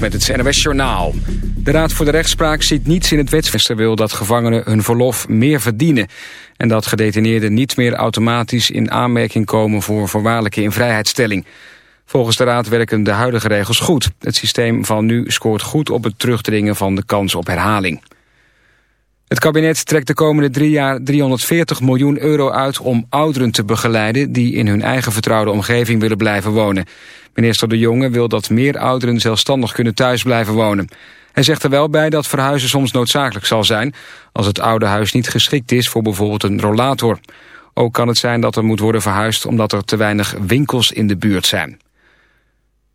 Met het NWS Journaal. De Raad voor de Rechtspraak ziet niets in het wetsvester wil dat gevangenen hun verlof meer verdienen. En dat gedetineerden niet meer automatisch in aanmerking komen voor voorwaardelijke invrijheidstelling. Volgens de Raad werken de huidige regels goed. Het systeem van nu scoort goed op het terugdringen van de kans op herhaling. Het kabinet trekt de komende drie jaar 340 miljoen euro uit om ouderen te begeleiden die in hun eigen vertrouwde omgeving willen blijven wonen. Minister De Jonge wil dat meer ouderen zelfstandig kunnen thuis blijven wonen. Hij zegt er wel bij dat verhuizen soms noodzakelijk zal zijn... als het oude huis niet geschikt is voor bijvoorbeeld een rollator. Ook kan het zijn dat er moet worden verhuisd... omdat er te weinig winkels in de buurt zijn.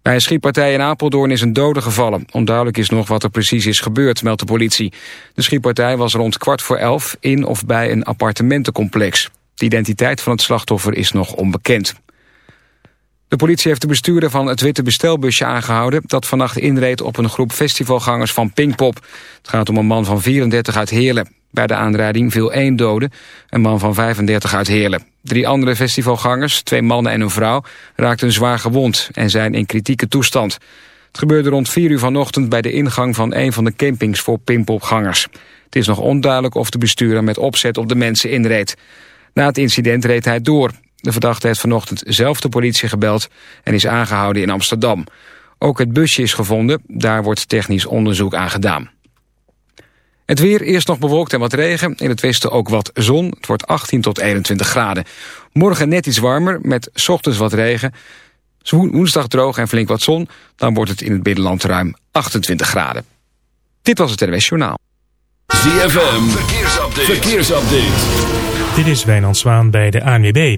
Bij een schietpartij in Apeldoorn is een dode gevallen. Onduidelijk is nog wat er precies is gebeurd, meldt de politie. De schietpartij was rond kwart voor elf in of bij een appartementencomplex. De identiteit van het slachtoffer is nog onbekend. De politie heeft de bestuurder van het witte bestelbusje aangehouden... dat vannacht inreed op een groep festivalgangers van Pinkpop. Het gaat om een man van 34 uit Heerlen. Bij de aanrijding viel één dode, een man van 35 uit Heerlen. Drie andere festivalgangers, twee mannen en een vrouw... raakten zwaar gewond en zijn in kritieke toestand. Het gebeurde rond 4 uur vanochtend bij de ingang van een van de campings voor Pinkpopgangers. Het is nog onduidelijk of de bestuurder met opzet op de mensen inreed. Na het incident reed hij door. De verdachte heeft vanochtend zelf de politie gebeld en is aangehouden in Amsterdam. Ook het busje is gevonden, daar wordt technisch onderzoek aan gedaan. Het weer, eerst nog bewolkt en wat regen. In het westen ook wat zon. Het wordt 18 tot 21 graden. Morgen net iets warmer, met ochtends wat regen. Woensdag droog en flink wat zon. Dan wordt het in het binnenland ruim 28 graden. Dit was het NWS Journaal. ZFM, verkeersupdate. verkeersupdate. Dit is Wijnand Zwaan bij de ANWB.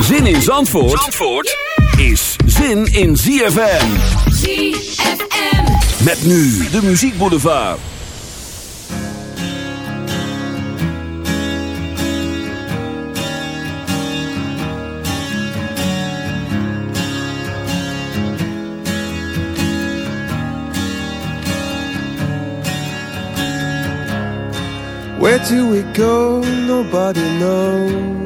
Zin in Zandvoort, Zandvoort is zin in ZFM. ZFM. Met nu de muziekboulevard. Where do we go? Nobody knows.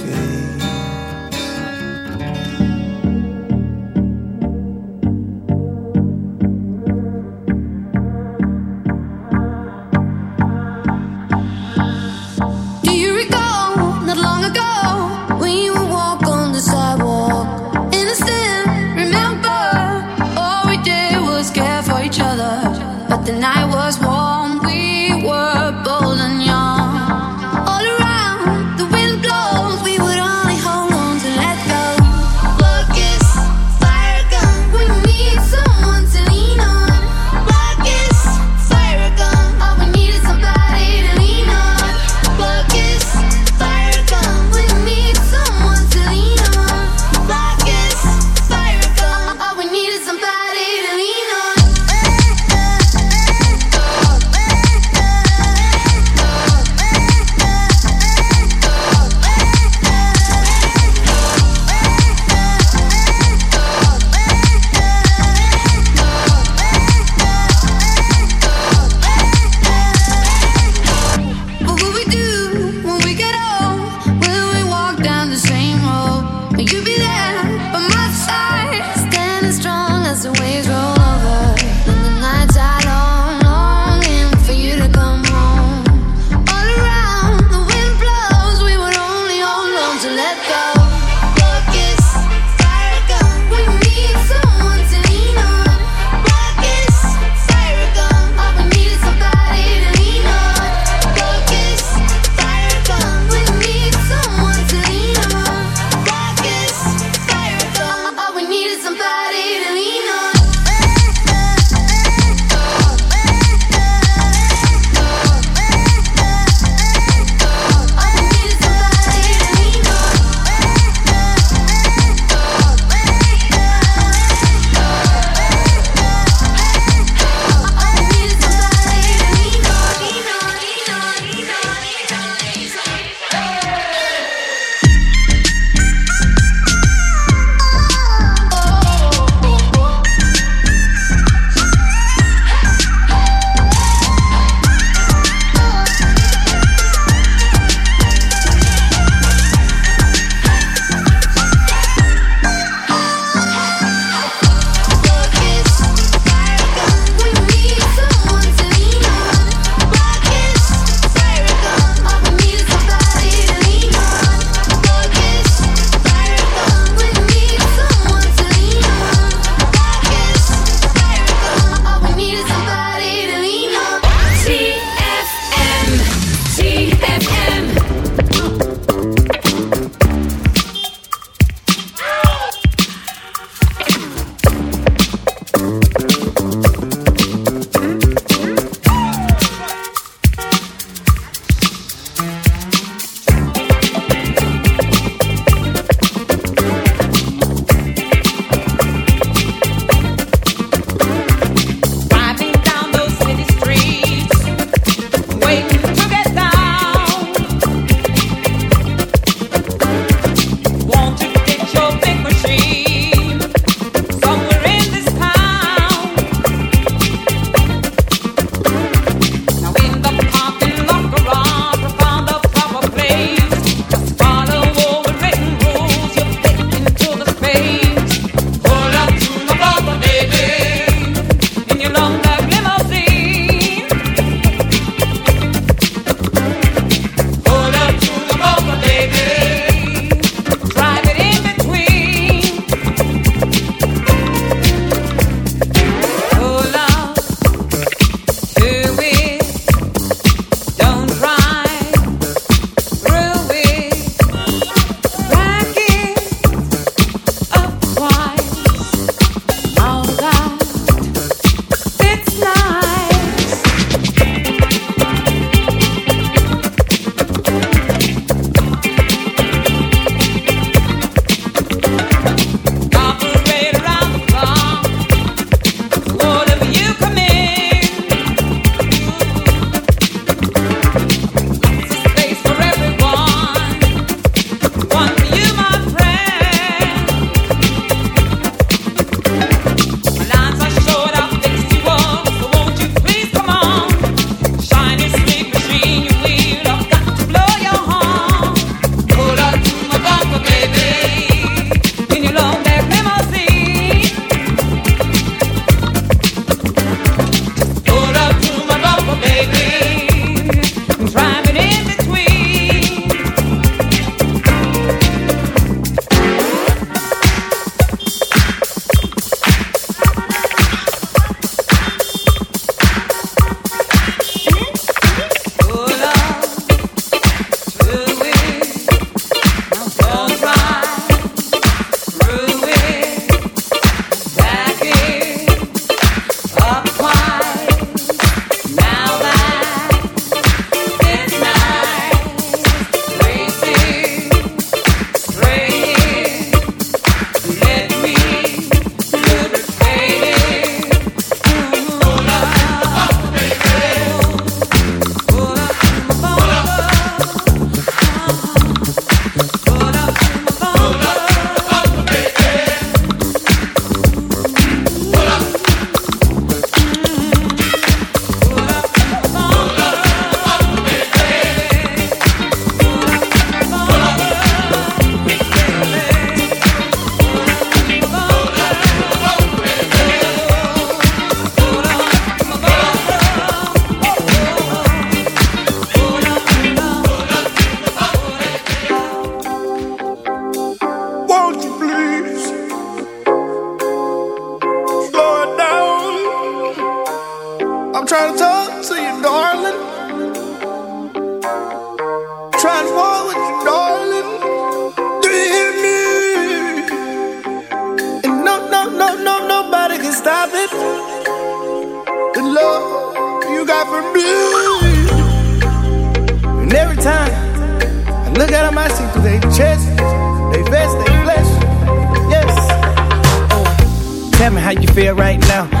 Trying to talk to you, darling. Trying to walk with you, darling. Do you hear me? And no, no, no, no, nobody can stop it. The love you got for me. And every time I look at them, I see through their chest, they vest, they flesh. Yes. Oh, tell me how you feel right now.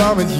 coming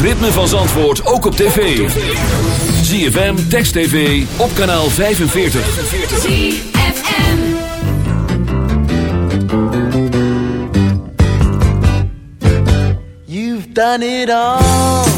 ritme van Zandvoort ook op tv. ZFM, Text TV, op kanaal 45. ZFM You've done it all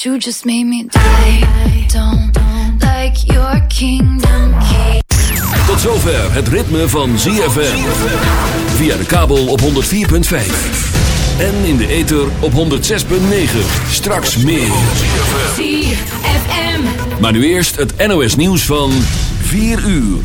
you just made me die. Don't like your kingdom key. Tot zover het ritme van ZFM. Via de kabel op 104.5. En in de ether op 106.9. Straks meer. ZFM. Maar nu eerst het NOS nieuws van 4 uur.